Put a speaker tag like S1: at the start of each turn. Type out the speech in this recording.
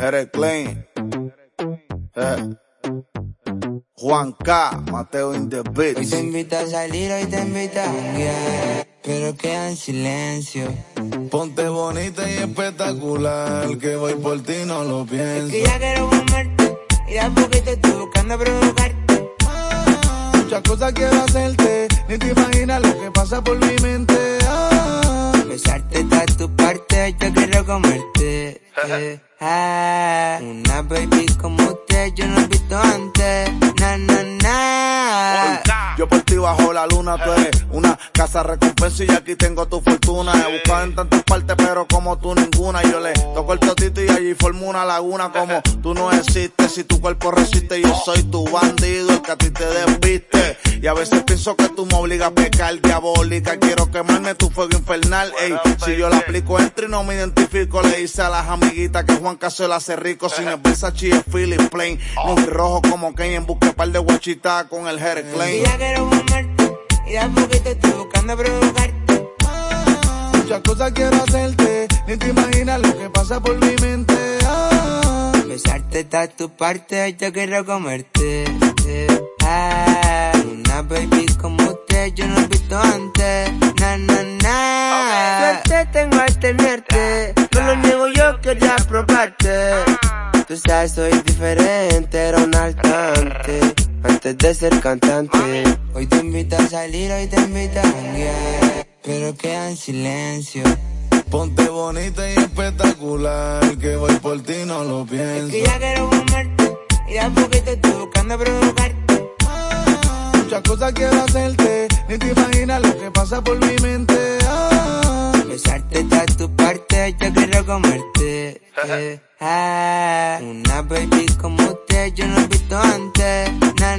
S1: Eric Klein. Eh. Juan K, Mateo in the beat.
S2: Hoy te invito a salir, hoy te invito a janguear, pero queda en silencio.
S1: Ponte bonita y espectacular, que voy por ti, no lo
S2: Es
S1: pienso.
S2: que ya quiero fumarte, y de a poquito estoy buscando provocarte.
S1: Muchas cosas quiero hacerte, ni te imaginas lo que pasa por mi mente. ah,
S2: una baby como usted, yo no he visto antes. Na, na, na.
S1: Yo por ti bajo la luna, tú eres una casa recompensa y aquí tengo tu fortuna. He buscado en tantas partes, pero como tú ninguna. Yo le toco el totito y allí formo una laguna. Como tú no existes, si tu cuerpo resiste, yo soy tu bandido, el que a ti te desviste. Y a veces pienso que tú me obligas a pecar, diabólica. Quiero quemarme tu fuego infernal, ey. Si yo la aplico, entro y no me identifico. Le hice a las amiguitas que Juan Caso la hace rico. Sin el Versace es Philip Plain. No rojo como Kane en busca par de guachita con el hair
S2: Y
S1: Klein.
S2: ya quiero fumarte, y de a poquito estoy buscando provocarte.
S1: Muchas cosas quiero hacerte, ni te imaginas lo que pasa por mi mente. Ah.
S2: Besarte toda tu parte, yo quiero comerte. Eh, ah, baby como usted, yo no he visto antes. Na, na, na. Suerte tengo al tenerte, no lo niego yo quería probarte. Tú sabes, soy diferente, era un altante. Antes de ser cantante. Hoy te invito a salir, hoy te invito a janguear. Pero queda en silencio.
S1: Ponte bonita y espectacular, que voy por ti, no lo
S2: Es que
S1: pienso.
S2: ya quiero fumarte, y de a poquito estoy buscando provocarte.
S1: Cosas quiero hacerte, ni te imaginas lo que pasa por mi mente. Ah.
S2: Besarte toda tu parte, yo quiero comerte. Eh, ah, una baby como usted, yo no he visto antes. Na,